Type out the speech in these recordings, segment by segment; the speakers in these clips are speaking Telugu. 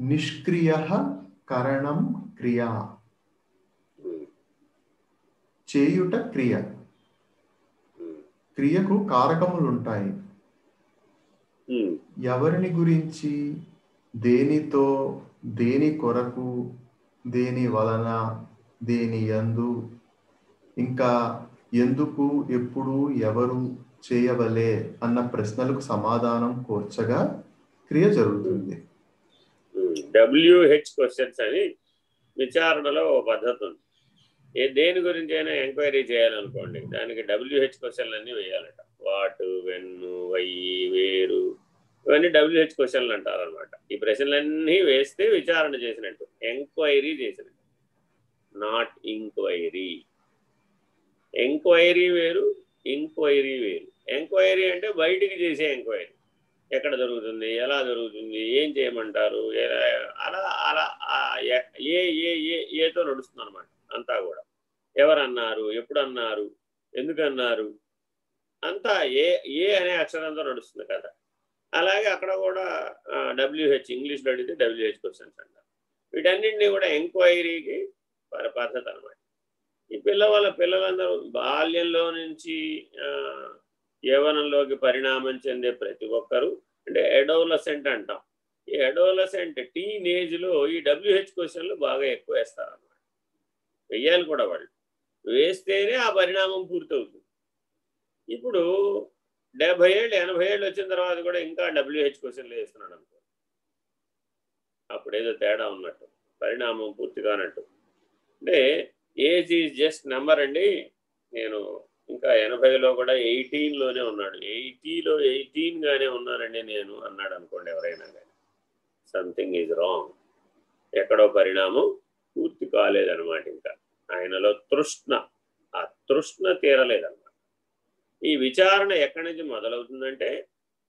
నిష్క్రియ కరణం క్రియ. చేయుట క్రియ. క్రియకు కారకములు ఉంటాయి ఎవరిని గురించి? దేనితో? దేని కొరకు? దేని వలన? దేని యందు? ఇంకా ఎందుకు? ఎప్పుడు? ఎవరు? చేయవలే అన్న ప్రశ్నలకు సమాధానం కోర్చగా క్రియ జరుగుతుంది. డబ్ల్యూహెచ్ క్వశ్చన్స్ అని విచారణలో ఓ పద్ధతి ఉంది. ఏ దేని గురించి అయినా ఎంక్వైరీ చేయాలనుకోండి దానికి డబ్ల్యూహెచ్ క్వశ్చన్లు అన్నీ వేయాలట. వాటు వెన్ను వై వేరు ఇవన్నీ డబ్ల్యూహెచ్ క్వశ్చన్లు అంటారు అనమాట ఈ ప్రశ్నలన్నీ వేస్తే విచారణ చేసినట్టు ఎంక్వైరీ చేసినట్టు. Not inquiry. ఎంక్వైరీ వేరు ఇంక్వైరీ వేరు. ఎంక్వైరీ అంటే బయటికి చేసే ఎంక్వైరీ. ఎక్కడ జరుగుతుంది ఎలా జరుగుతుంది ఏం చేయమంటారు? అలా అలా ఏ ఏ ఏ ఏతో నడుస్తుంది అనమాట అంతా కూడా. ఎవరన్నారు? ఎప్పుడు అన్నారు అంతా ఏ ఏ అనే అక్షరంతో నడుస్తుంది కదా అలాగే అక్కడ కూడా డబ్ల్యూహెచ్ ఇంగ్లీష్లో అడిగితే డబ్ల్యూహెచ్ క్వశ్చన్స్ అంటారు వీటన్నింటినీ కూడా ఎంక్వైరీకి పద్ధతి అనమాట ఈ పిల్లవాళ్ళ పిల్లలందరూ బాల్యంలో నుంచి ఆ, యవ్వనంలోకి పరిణామం చెందే ప్రతి ఒక్కరూ అంటే ఎడోలసెంట్ అంటాం. ఈ ఎడోలసెంట్ టీన్ ఏజ్లో ఈ డబ్ల్యూహెచ్ క్వశ్చన్లు బాగా ఎక్కువ వేస్తారు అన్నమాట. వెయ్యాలి కూడా వాళ్ళు. వేస్తేనే ఆ పరిణామం పూర్తవుతుంది. ఇప్పుడు డెబ్బై ఏళ్ళు ఎనభై ఏళ్ళు వచ్చిన తర్వాత కూడా ఇంకా డబ్ల్యూహెచ్ క్వశ్చన్లు వేస్తున్నాడు అనుకో. అప్పుడేదో తేడా ఉన్నట్టు. పరిణామం పూర్తి కానట్టు. అంటే ఏజ్ ఈజ్ జస్ట్ నెంబర్ అండి. నేను ఇంకా ఎనభైలో కూడా ఎయిటీన్లోనే ఉన్నాడు. ఎయిటీలో ఎయిటీన్గానే ఉన్నానండి నేను అన్నాడు అనుకోండి ఎవరైనా కానీ సంథింగ్ ఈజ్ రాంగ్ ఎక్కడో పరిణామం పూర్తి కాలేదన్నమాట ఇంకా. ఆయనలో తృష్ణ. ఆ తృష్ణ తీరలేదన్నమాట. ఈ విచారణ ఎక్కడి నుంచి మొదలవుతుందంటే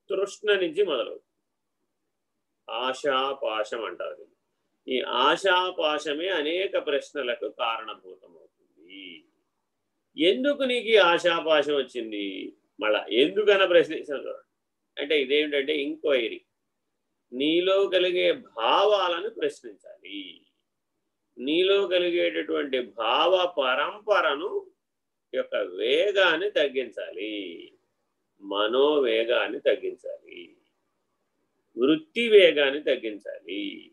తృష్ణ నుంచి మొదలవుతుంది. ఆశాపాశం అంటారు ఈ ఆశాపాశమే అనేక ప్రశ్నలకు కారణభూతమవుతుంది. ఎందుకు నీకు ఆశాపాశం వచ్చింది? మళ్ళా ఎందుకన్న ప్రశ్నించాను చూడండి. అంటే ఇదేమిటంటే ఇంక్వైరీ నీలో కలిగే భావాలను ప్రశ్నించాలి. నీలో కలిగేటటువంటి భావ పరంపరను యొక్క వేగాన్ని తగ్గించాలి. మనోవేగాన్ని తగ్గించాలి. వృత్తి వేగాన్ని తగ్గించాలి.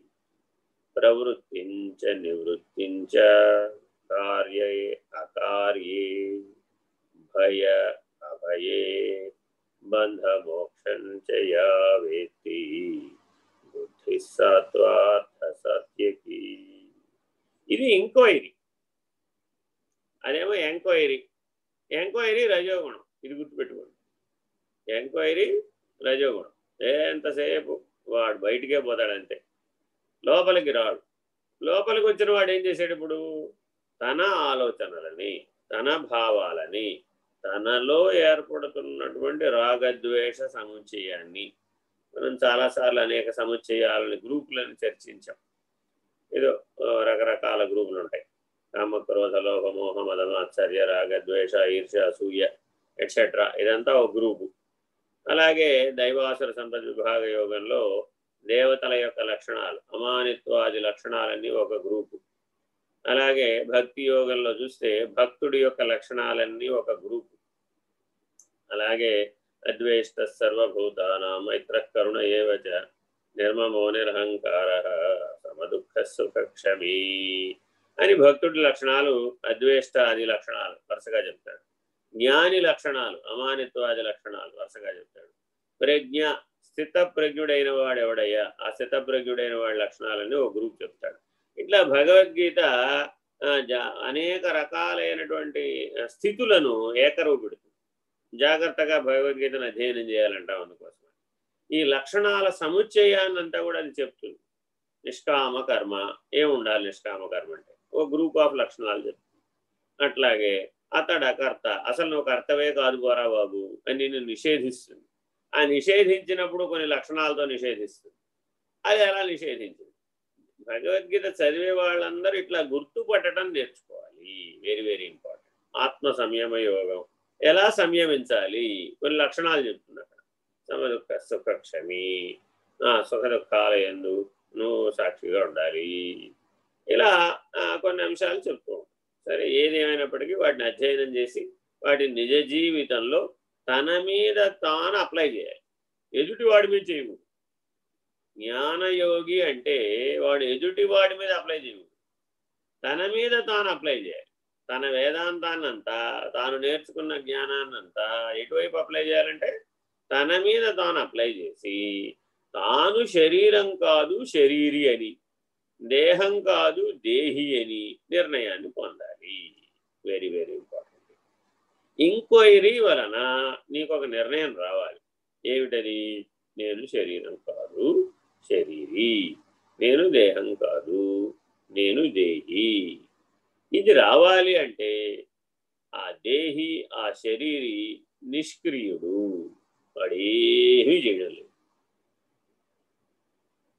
ప్రవృత్తించ నివృత్తించ కార్య అకార్యే భయ అభయే బంధ మోక్షం చ యా వేత్తి బుద్ధి సత్వార్థ సత్యకి ఇది ఎంక్వైరీ. అదేమో ఎంక్వైరీ. ఎంక్వైరీ రజోగుణం. ఇది గుర్తుపెట్టుకోండి. ఎంక్వైరీ రజోగుణం. ఎంతసేపు వాడు బయటికే పోతాడంతే. లోపలికి రాడు. లోపలికి వచ్చిన వాడు ఏం చేశాడు ఇప్పుడు? తన ఆలోచనలని తన భావాలని తనలో ఏర్పడుతున్నటువంటి రాగద్వేష సముచ్చయాన్ని మనం చాలాసార్లు అనేక సముచ్చయాలని గ్రూపులను చర్చించాం. ఏదో రకరకాల గ్రూపులు ఉంటాయి. కామ క్రోధ లోభ మోహ రాగ ద్వేష ఈర్ష అసూయ ఎట్సెట్రా ఇదంతా ఒక గ్రూపు. అలాగే దైవాసుర సంపద విభాగ యోగంలో దేవతల యొక్క లక్షణాలు అమానిత్వాది లక్షణాలన్నీ ఒక గ్రూపు. అలాగే భక్తి యోగంలో చూస్తే భక్తుడి యొక్క లక్షణాలన్నీ ఒక గ్రూపు. అలాగే అద్వేష్ట సర్వభూతానాం మైత్ర కరుణ ఏవచ నిర్మమో నిరహంకార సమదుఃఖ సుఖక్షమీ అని భక్తుడి లక్షణాలు అద్వేష్ట ఆది లక్షణాలు వరుసగా చెప్తాడు. జ్ఞాని లక్షణాలు అమానిత్వాది లక్షణాలు వరుసగా చెప్తాడు. ప్రజ్ఞ స్థితప్రజ్ఞుడైన వాడు ఎవడయ్యా ఆ స్థితప్రజ్ఞుడైన వాడి లక్షణాలని ఒక గ్రూప్ చెప్తాడు. ఇట్లా భగవద్గీత అనేక రకాలైనటువంటి స్థితులను స్థితులను ఏకరూపెడుతుంది జాగ్రత్తగా భగవద్గీతను అధ్యయనం చేయాలంటాం అందుకోసం ఈ లక్షణాల సముచ్చయాన్నంతా కూడా అది చెప్తుంది. నిష్కామ కర్మ ఏముండాలి నిష్కామ కర్మ అంటే? ఓ గ్రూప్ ఆఫ్ లక్షణాలు చెప్తుంది. అట్లాగే అతడ కర్త అసలు నువ్వు కర్తవే కాదు పోరా బాబు అని నిన్ను నిషేధిస్తుంది. ఆ నిషేధించినప్పుడు కొన్ని లక్షణాలతో నిషేధిస్తుంది. అది ఎలా నిషేధించింది? భగవద్గీత చదివే వాళ్ళందరూ ఇట్లా గుర్తుపట్టడం నేర్చుకోవాలి. వెరీ వెరీ ఇంపార్టెంట్ ఆత్మ సంయమ యోగం ఎలా సంయమించాలి? కొన్ని లక్షణాలు చెప్తుంది అక్కడ సమ సుఖ ఆ, దుఃఖాల ఎందు నువ్వు సాక్షిగా ఉండాలి. ఇలా కొన్ని అంశాలు చెప్తూ సరే ఏది వాటిని అధ్యయనం చేసి వాటి నిజ జీవితంలో తన మీద తాను అప్లై చేయాలి. ఎదుటి వాడి మీద చేయము జ్ఞానయోగి అంటే వాడు ఎదుటి వాడి మీద అప్లై చేయము తన మీద తాను అప్లై చేయాలి. తన వేదాంతాన్నంతా తాను నేర్చుకున్న జ్ఞానాన్నంతా ఎటువైపు అప్లై చేయాలంటే తన మీద తాను అప్లై చేసి తాను శరీరం కాదు శరీరి అని దేహం కాదు దేహి అని నిర్ణయాన్ని పొందాలి. వెరీ వెరీ ఇంపార్టెంట్ ఇంక్వైరీ వలన నీకు ఒక నిర్ణయం రావాలి. ఏమిటది? నేను శరీరం కాదు శరీరి. నేను దేహం కాదు నేను దేహి. ఇది రావాలి అంటే ఆ దేహి ఆ శరీరి నిష్క్రియుడు. వాడేమీ చేయడం లేదు.